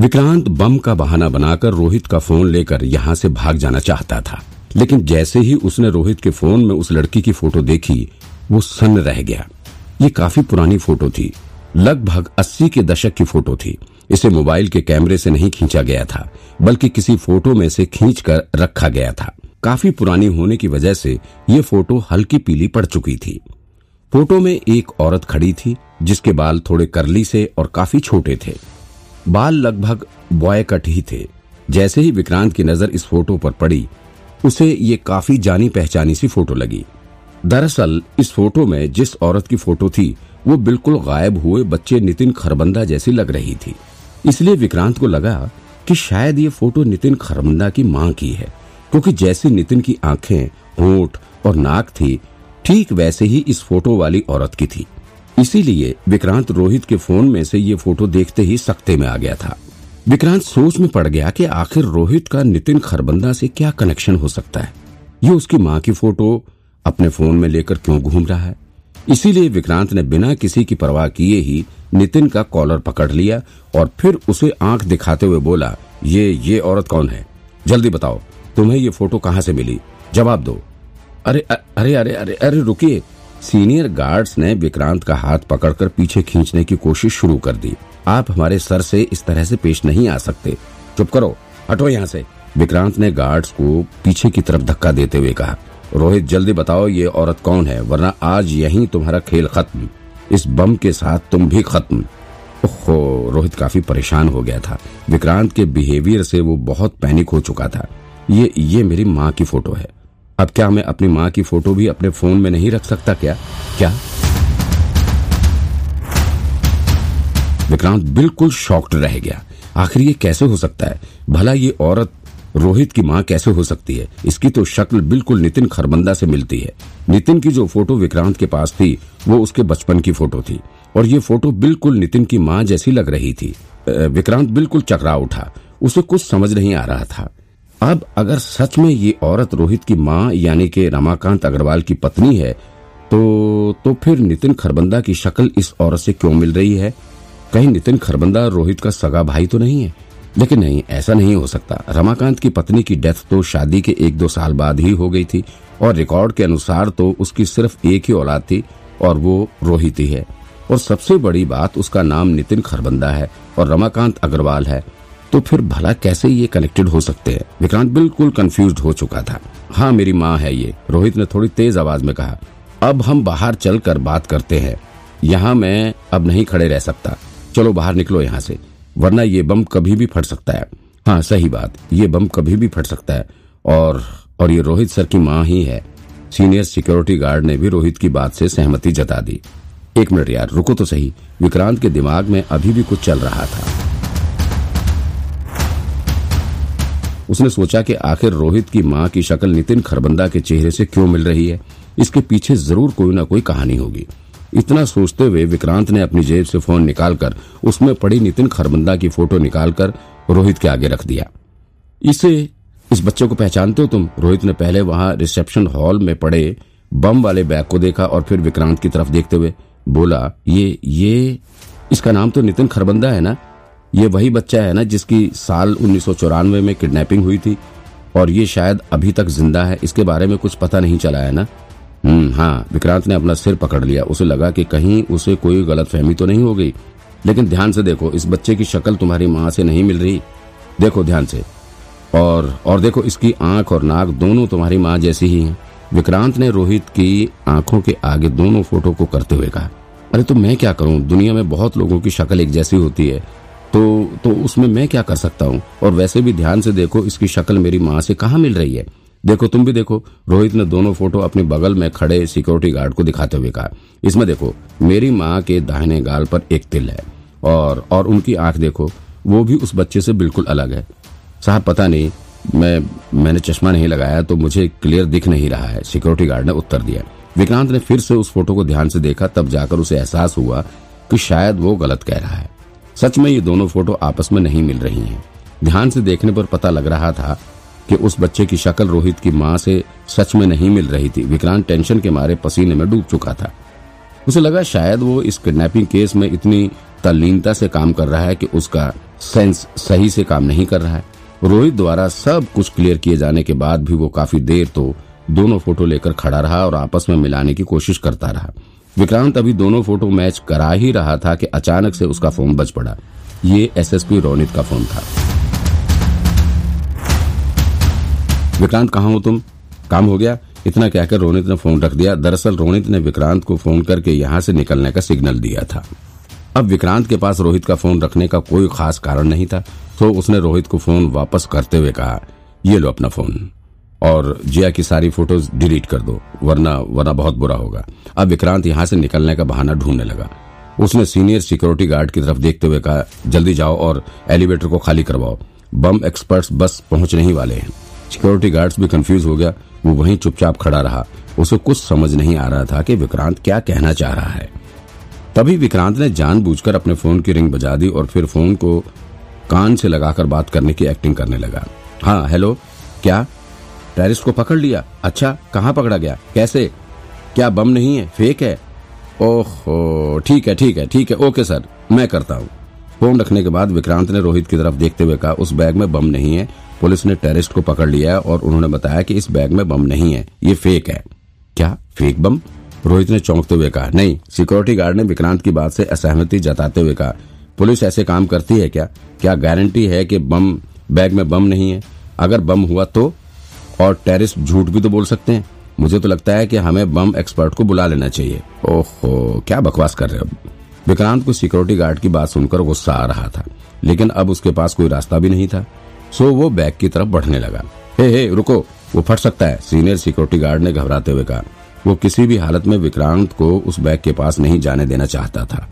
विक्रांत बम का बहाना बनाकर रोहित का फ़ोन लेकर यहाँ से भाग जाना चाहता था। लेकिन जैसे ही उसने रोहित के फ़ोन में उस लड़की की फ़ोटो देखी, वो सन्न रह गया। ये काफ़ी पुरानी फ़ोटो थी। लगभग अस्सी के दशक की फ़ोटो थी। इसे मोबाइल के कैमरे से नहीं खींचा गया था, बल्कि किसी फ़ोटो में से खींच कर रखा गया था। काफ़ी पुरानी होने की वजह से ये फ़ोटो हल्की पीली पड़ चुकी थी। फ़ोटो में एक औरत खड़ी थी, जिसके बाल थोड़े करली से और काफ़ी छोटे थे। बाल लगभग बॉय कट ही थे। जैसे ही विक्रांत की नज़र इस फ़ोटो पर पड़ी, उसे ये काफ़ी जानी पहचानी सी फ़ोटो लगी। दरअसल, इस फ़ोटो में जिस औरत की फ़ोटो थी, वो बिल्कुल गायब हुए बच्चे नितिन खरबंदा जैसी लग रही थी। इसलिए विक्रांत को लगा कि शायद ये फ़ोटो नितिन खरबंदा की माँ की है, क्योंकि जैसी नितिन की आँखें, होठ और नाक थी, ठीक वैसे ही इस फ़ोटो वाली औरत की थी। इसीलिए विक्रांत रोहित के फ़ोन में से ये फ़ोटो देखते ही सख्ते में आ गया था। विक्रांत सोच में पड़ गया कि आखिर रोहित का नितिन खरबंदा से क्या कनेक्शन हो सकता है। ये उसकी माँ की फ़ोटो अपने फ़ोन में लेकर क्यों घूम रहा है? इसीलिए विक्रांत ने बिना किसी की परवाह किए ही नितिन का कॉलर पकड़ लिया और फिर उसे आँख दिखाते हुए बोला, ये ये औरत कौन है? जल्दी बताओ, तुम्हें ये फ़ोटो कहाँ से मिली? जवाब दो। अरे अरे अरे अरे अरे, रुकिए सीनियर गार्ड्स ने विक्रांत का हाथ पकड़कर पीछे खींचने की कोशिश शुरू कर दी। आप हमारे सर से इस तरह से पेश नहीं आ सकते। चुप करो, हटो यहाँ से। विक्रांत ने गार्ड्स को पीछे की तरफ़ धक्का देते हुए कहा, रोहित, जल्दी बताओ ये औरत कौन है, वरना आज यही तुम्हारा खेल खत्म। इस बम के साथ तुम भी खत्म। ओहो, रोहित काफ़ी परेशान हो गया था। विक्रांत के बिहेवियर से वो बहुत पैनिक हो चुका था। ये ये मेरी माँ की फ़ोटो है। अब क्या मैं अपनी माँ की फ़ोटो भी अपने फ़ोन में नहीं रख सकता क्या? क्या? विक्रांत बिल्कुल शॉक्ड रह गया। आखिर ये कैसे हो सकता है? भला ये औरत रोहित की माँ कैसे हो सकती है? इसकी तो शक्ल बिल्कुल नितिन खरबंदा से मिलती है। नितिन की जो फ़ोटो विक्रांत के पास थी, वो उसके बचपन की फ़ोटो थी। और ये फ़ोटो बिल्कुल नितिन की माँ जैसी लग रही थी। विक्रांत बिल्कुल चकरा उठा। उसे कुछ समझ नहीं आ रहा था। अब अगर सच में ये औरत रोहित की माँ, यानी कि रमाकांत अग्रवाल की पत्नी है तो तो फिर नितिन खरबंदा की शक्ल इस औरत से क्यों मिल रही है? कहीं नितिन खरबंदा रोहित का सगा भाई तो नहीं है? लेकिन नहीं, ऐसा नहीं हो सकता। रमाकांत की पत्नी की डेथ तो शादी के एक दो साल बाद ही हो गई थी, और रिकॉर्ड के अनुसार तो उसकी सिर्फ़ एक ही औलाद थी, और वो रोहित ही है। और सबसे बड़ी बात, उसका नाम नितिन खरबंदा है, और रमाकांत अग्रवाल है। तो फिर भला कैसे ये कनेक्टेड हो सकते हैं? विक्रांत बिल्कुल कंफ्यूज हो चुका था। हाँ मेरी माँ है ये। रोहित ने थोड़ी तेज आवाज़ में कहा, अब हम बाहर चल कर बात करते हैं। यहाँ मैं अब नहीं खड़े रह सकता। चलो बाहर निकलो यहाँ से। वरना ये बम कभी भी फट सकता है। हाँ सही बात। ये बम कभी भी फट सकता है। और और ये रोहित सर की माँ ही है। सीनियर सिक्योरिटी गार्ड ने भी रोहित की बात से सहमति जता दी। एक मिनट यार, रुको तो सही। विक्रांत के दिमाग में अभी भी कुछ चल रहा था। उसने सोचा कि आखिर रोहित की माँ की शक्ल नितिन खरबंदा के चेहरे से क्यों मिल रही है? इसके पीछे ज़रूर कोई ना कोई कहानी होगी। इतना सोचते हुए विक्रांत ने अपनी जेब से फ़ोन निकालकर उसमें पड़ी नितिन खरबंदा की फ़ोटो निकालकर रोहित के आगे रख दिया। इसे, इस बच्चे को पहचानते हो तुम? रोहित ने पहले वहाँ रिसेप्शन हॉल में पड़े बम वाले बैग को देखा और फिर विक्रांत की तरफ़ देखते हुए बोला, ये ये, इसका नाम तो नितिन खरबंदा है ना? ये वही बच्चा है ना जिसकी साल उन्नीस सौ चौरानवे में किडनैपिंग हुई थी और ये शायद अभी तक ज़िंदा है। इसके बारे में कुछ पता नहीं चला है ना? हम्म हाँ विक्रांत ने अपना सिर पकड़ लिया। उसे लगा कि कहीं उसे कोई गलत फहमी तो नहीं हो गई। लेकिन ध्यान से देखो, इस बच्चे की शक्ल तुम्हारी माँ से नहीं मिल रही। देखो ध्यान से। और और देखो इसकी आँख और नाक दोनों तुम्हारी माँ जैसी ही हैं। विक्रांत ने रोहित की आँखों के आगे दोनों फ़ोटो को करते हुए कहा, अरे तो मैं क्या करूँ? दुनिया में बहुत लोगों की शक्ल एक जैसी होती है। तो तो उसमें मैं क्या कर सकता हूँ? और वैसे भी ध्यान से देखो, इसकी शक्ल मेरी माँ से कहाँ मिल रही है? देखो, तुम भी देखो, रोहित ने दोनों फ़ोटो अपने बगल में खड़े सिक्योरिटी गार्ड को दिखाते हुए कहा। इसमें देखो, मेरी माँ के दाहिने गाल पर एक तिल है, और और उनकी आँख देखो, वो भी उस बच्चे से बिल्कुल अलग है। साहब, पता नहीं, मैं, मैंने चश्मा नहीं लगाया तो मुझे क्लियर दिख नहीं रहा है। सिक्योरिटी गार्ड ने उत्तर दिया। विक्रांत ने फिर से उस फ़ोटो को ध्यान से देखा, तब जाकर उसे एहसास हुआ कि शायद वो गलत कह रहा है। सच में ये दोनों फ़ोटो आपस में नहीं मिल रही हैं। ध्यान से देखने पर पता लग रहा था कि उस बच्चे की शक्ल रोहित की माँ से सच में नहीं मिल रही थी। विक्रांत टेंशन के मारे पसीने में डूब चुका था। उसे लगा शायद वो इस किडनैपिंग केस में इतनी तल्लीनता से काम कर रहा है कि उसका सेंस सही से काम नहीं कर रहा है। रोहित द्वारा सब कुछ क्लियर किए जाने के बाद भी वो काफ़ी देर तो दोनों फ़ोटो लेकर खड़ा रहा और आपस में मिलाने की कोशिश करता रहा। विक्रांत अभी दोनों फ़ोटो मैच करा ही रहा था कि अचानक से उसका फ़ोन बज पड़ा। ये एसएसपी रोनित का फ़ोन था। विक्रांत, कहाँ हो तुम? काम हो गया? इतना कहकर रोनित ने फ़ोन रख दिया। दरअसल रोनित ने विक्रांत को फ़ोन करके यहाँ से निकलने का सिग्नल दिया था। अब विक्रांत के पास रोहित का फ़ोन रखने का कोई खास कारण नहीं था तो उसने रोहित को फ़ोन वापस करते हुए कहा, ये लो अपना फ़ोन। और जिया की सारी फ़ोटोज़ डिलीट कर दो, वरना वरना बहुत बुरा होगा। अब विक्रांत यहाँ से निकलने का बहाना ढूँढने लगा। उसने सीनियर सिक्योरिटी गार्ड की तरफ़ देखते हुए कहा, जल्दी जाओ और एलिवेटर को खाली करवाओ। बम एक्सपर्ट्स बस पहुँचने ही वाले हैं। सिक्योरिटी गार्ड्स भी कंफ्यूज हो गया। वो वहीं चुपचाप खड़ा रहा। उसे कुछ समझ नहीं आ रहा था कि विक्रांत क्या कहना चाह रहा है। तभी विक्रांत ने जानबूझकर अपने फ़ोन की रिंग बजा दी और फिर फ़ोन को कान से लगाकर बात करने की एक्टिंग करने लगा। हाँ हेलो क्या टेरिस्ट को पकड़ लिया। अच्छा कहाँ पकड़ा गया? कैसे? क्या बम नहीं है? फेक है? ओहो, ठीक है ठीक है ठीक है, ओके सर, मैं करता हूँ। फ़ोन रखने के बाद विक्रांत ने रोहित की तरफ़ देखते हुए कहा, उस बैग में बम नहीं है। पुलिस ने टेरिस्ट को पकड़ लिया है और उन्होंने बताया कि इस बैग में बम नहीं है, ये फेक है। क्या? फेक बम? रोहित ने चौंकते हुए कहा, नहीं। सिक्योरिटी गार्ड ने विक्रांत की बात से असहमति जताते हुए कहा, पुलिस ऐसे काम करती है क्या? क्या गारंटी है कि बम, बैग में बम नहीं है? अगर बम हुआ तो? और टेरिस्ट झूठ भी तो बोल सकते हैं। मुझे तो लगता है कि हमें बम एक्सपर्ट को बुला लेना चाहिए। ओहो, क्या बकवास कर रहे हो? विक्रांत को सिक्योरिटी गार्ड की बात सुनकर गुस्सा आ रहा था, लेकिन अब उसके पास कोई रास्ता भी नहीं था। सो वो बैग की तरफ़ बढ़ने लगा। हे हे, रुको, वो फट सकता है सीनियर सिक्योरिटी गार्ड ने घबराते हुए कहा। वो किसी भी हालत में विक्रांत को उस बैग के पास नहीं जाने देना चाहता था।